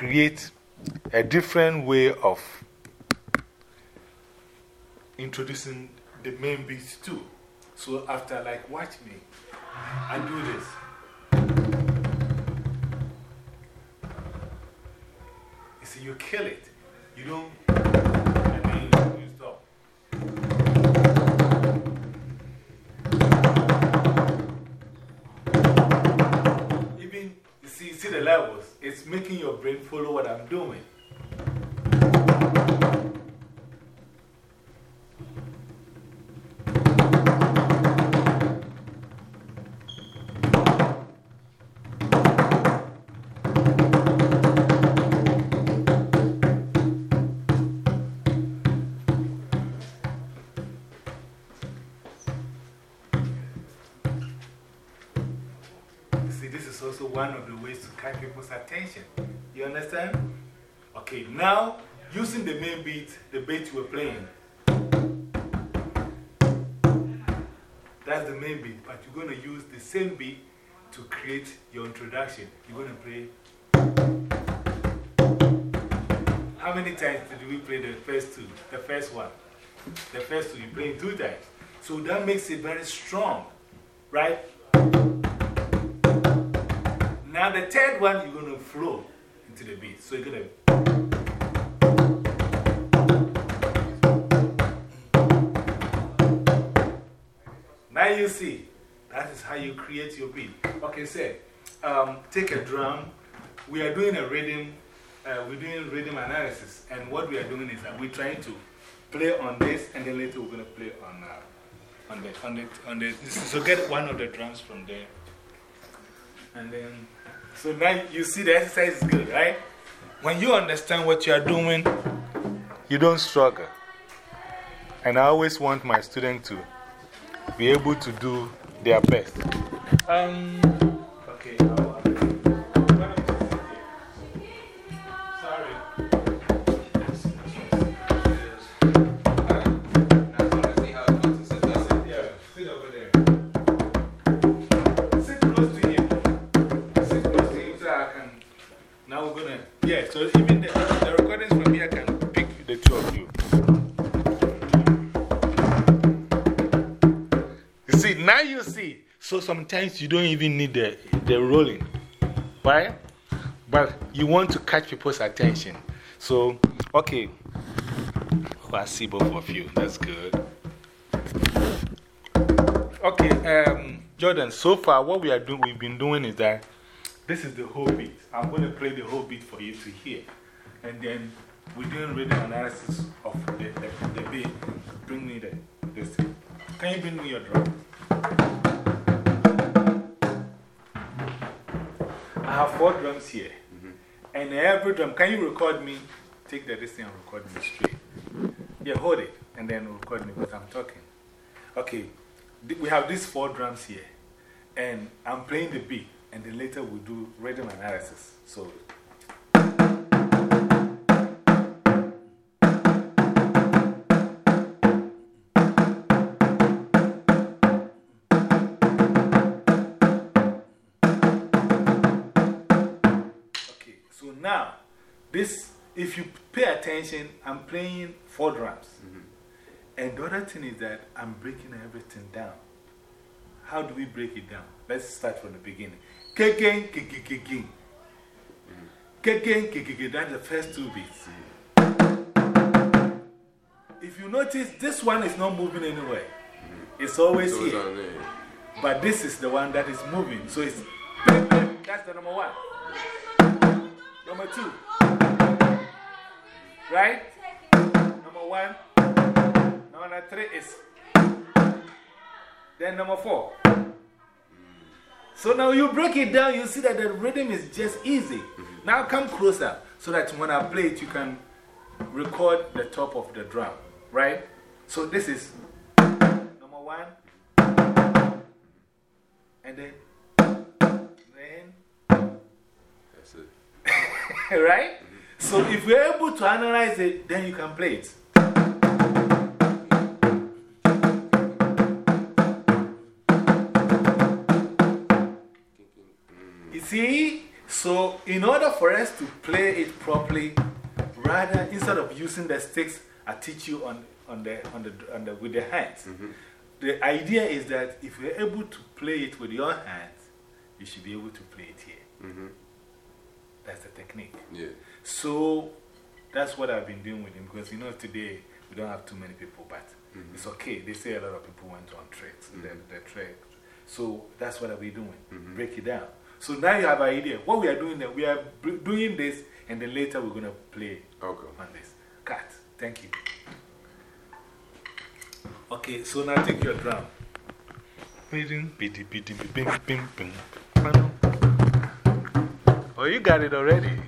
create a different way of introducing the main beats too. So after, like, watch me, I do this. You see, you kill it. You don't, brain follow what I'm doing. See, this is also one of the ways to catch people's attention. You understand? Okay, now using the main beat, the beat you were playing. That's the main beat, but you're going to use the same beat to create your introduction. You're going to play. How many times did we play the first two? The first one? The first two, you play two times. So that makes it very strong, right? Now, the third one, you're going to flow into the beat. So you're going to. Now you see, that is how you create your beat. Okay, say, um, take a drum. We are doing a rhythm, uh, we're doing rhythm analysis. And what we are doing is that we're trying to play on this, and then later we're going to play on, uh, on, the, on, the, on the. So get one of the drums from there. And then, so now you see the exercise is good, right? When you understand what you are doing, you don't struggle. And I always want my students to be able to do their best. Um, okay. The two of you. You see, now you see. So sometimes you don't even need the, the rolling, right? But you want to catch people's attention. So, okay. Oh, I see both of you. That's good. Okay, um, Jordan, so far what we are doing, we've been doing is that this is the whole beat. I'm going to play the whole beat for you to hear. And then we're doing rhythm analysis of the, the, the beat. Bring me the, this. Can you bring me your drum? I have four drums here. Mm-hmm. And every drum, can you record me? Take the this thing and record me straight. Yeah, hold it and then record me because I'm talking. Okay, we have these four drums here. And I'm playing the beat. And then later we'll do rhythm analysis. So. This, if you pay attention, I'm playing four drums. And the other thing is that I'm breaking everything down. How do we break it down? Let's start from the beginning. Kegen, kikikiging. Kegen, kikikiging. That's the first two beats. If you notice, this one is not moving anywhere. It's always So here. But this is the one that is moving. So it's. That's the number one. Number two. Right? Number one. Number three is. Then number four. So now you break it down, you see that the rhythm is just easy. Mm-hmm. Now come closer so that when I play it, you can record the top of the drum. Right? So this is number one. And then. Then. That's it. right? So if you're able to analyze it, then you can play it. You see? So, in order for us to play it properly, rather, instead of using the sticks, I teach you on, on the, on the, on the, with the hands. -hmm. The idea is that if you're able to play it with your hands, you should be able to play it here. -hmm. That's the technique. Yeah. So, that's what I've been doing with him because you know, today we don't have too many people, but -hmm. it's okay. They say a lot of people went on treks, the, -hmm. the trek. So, that's what I'll be doing. -hmm. Break it down. So now you have an idea. What we are doing, then, we are doing this, and then later we're going to play okay. on this. Cut. Thank you. Okay, so now take your drum. Oh, you got it already.